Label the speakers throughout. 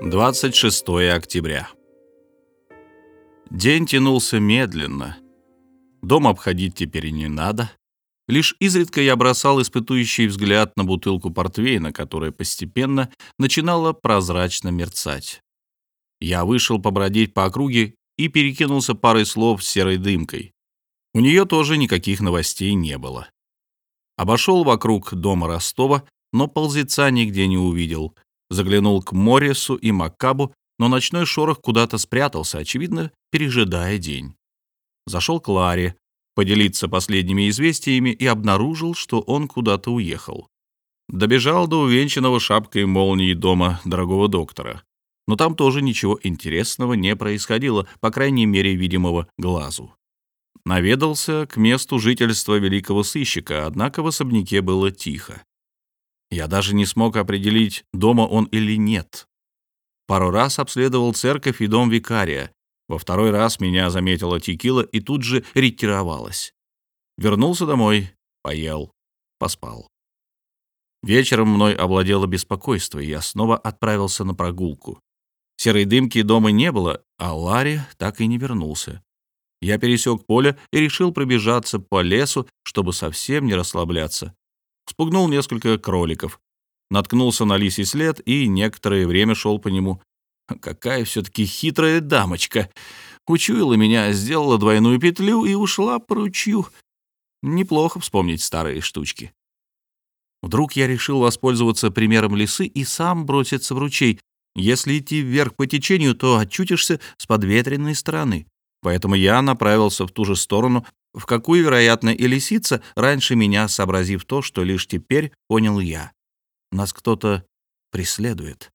Speaker 1: 26 октября. День тянулся медленно. Дом обходить теперь не надо. Лишь изредка я бросал испытующий взгляд на бутылку портвейна, которая постепенно начинала прозрачно мерцать. Я вышел побродить по округе и перекинулся парой слов с серой дымкой. У нее тоже никаких новостей не было. Обошел вокруг дома Ростова, но ползеца нигде не увидел — Заглянул к Моррису и Маккабу, но ночной шорох куда-то спрятался, очевидно, пережидая день. Зашел к Ларе, поделиться последними известиями и обнаружил, что он куда-то уехал. Добежал до увенчанного шапкой молнии дома дорогого доктора. Но там тоже ничего интересного не происходило, по крайней мере, видимого глазу. Наведался к месту жительства великого сыщика, однако в особняке было тихо. Я даже не смог определить, дома он или нет. Пару раз обследовал церковь и дом викария. Во второй раз меня заметила текила и тут же ретировалась. Вернулся домой, поел, поспал. Вечером мной овладело беспокойство, и я снова отправился на прогулку. Серой дымки дома не было, а Ларри так и не вернулся. Я пересек поле и решил пробежаться по лесу, чтобы совсем не расслабляться. Спугнул несколько кроликов, наткнулся на лисий след и некоторое время шел по нему. Какая все-таки хитрая дамочка! Учуяла меня, сделала двойную петлю и ушла по ручью. Неплохо вспомнить старые штучки. Вдруг я решил воспользоваться примером лисы и сам броситься в ручей. Если идти вверх по течению, то очутишься с подветренной стороны. Поэтому я направился в ту же сторону, в какую, вероятно, и лисица, раньше меня сообразив то, что лишь теперь понял я. Нас кто-то преследует.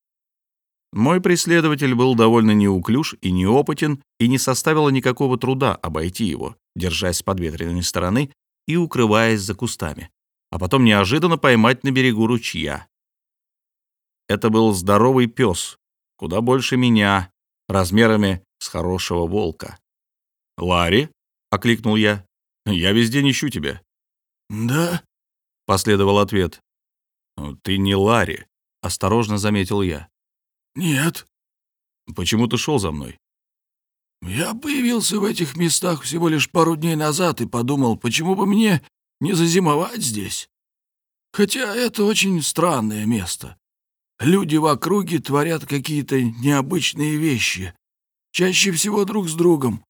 Speaker 1: Мой преследователь был довольно неуклюж и неопытен, и не составило никакого труда обойти его, держась с подветренной стороны и укрываясь за кустами, а потом неожиданно поймать на берегу ручья. Это был здоровый пес, куда больше меня, размерами с хорошего волка. «Ларри?» — окликнул я. «Я везде день ищу тебя».
Speaker 2: «Да?»
Speaker 1: — последовал ответ. «Ты не Ларри», — осторожно заметил я.
Speaker 2: «Нет».
Speaker 1: «Почему ты шел за мной?»
Speaker 2: «Я появился в этих местах всего лишь пару дней назад и подумал, почему бы мне не зазимовать здесь. Хотя это очень странное место. Люди в округе творят какие-то необычные вещи, чаще всего друг с другом.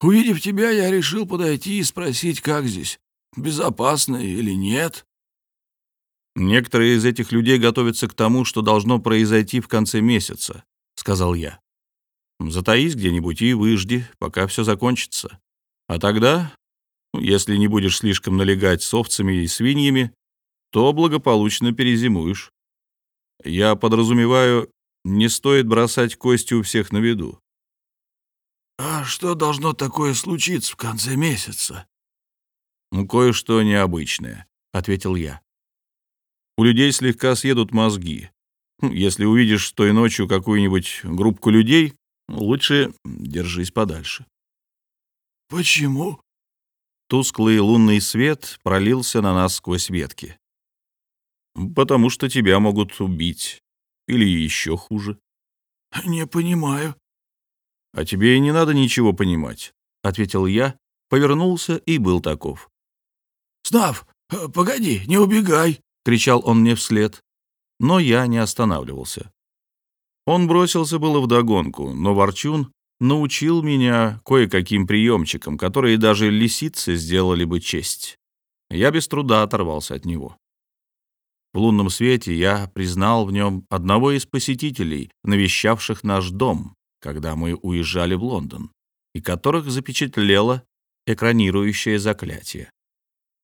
Speaker 2: Увидев тебя, я решил подойти и спросить, как здесь, безопасно или нет.
Speaker 1: Некоторые из этих людей готовятся к тому, что должно произойти в конце месяца, сказал я. Затаись где-нибудь и выжди, пока все закончится. А тогда, если не будешь слишком налегать с овцами и свиньями, то благополучно перезимуешь. Я подразумеваю, не стоит бросать кости у всех на виду.
Speaker 2: «А что должно такое случиться в конце месяца?»
Speaker 1: «Ну, кое-что необычное», — ответил я. «У людей слегка съедут мозги. Ну, если увидишь той ночью какую-нибудь группку людей, лучше держись подальше».
Speaker 2: «Почему?»
Speaker 1: Тусклый лунный свет пролился на нас сквозь ветки. «Потому что тебя могут убить. Или еще хуже».
Speaker 2: «Не понимаю»,
Speaker 1: «А тебе и не надо ничего понимать», — ответил я, повернулся и был таков.
Speaker 2: «Снав, э, погоди, не убегай!» — кричал он мне вслед. Но я не останавливался. Он бросился было вдогонку, но Ворчун научил меня кое-каким приемчикам, которые даже лисицы сделали бы честь. Я без труда оторвался от него. В лунном свете я признал в нем одного из посетителей, навещавших наш дом, когда мы уезжали в Лондон, и которых запечатлело экранирующее заклятие.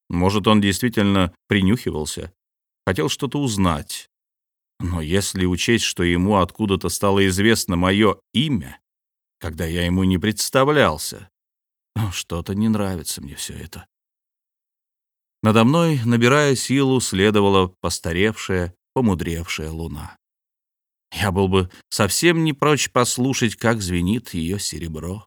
Speaker 2: Может, он действительно принюхивался, хотел что-то узнать. Но если учесть, что ему откуда-то стало известно мое имя, когда я ему не представлялся, ну, что-то не нравится мне все это. Надо мной, набирая силу, следовала постаревшая, помудревшая луна. Я был бы совсем не прочь послушать, как звенит ее серебро.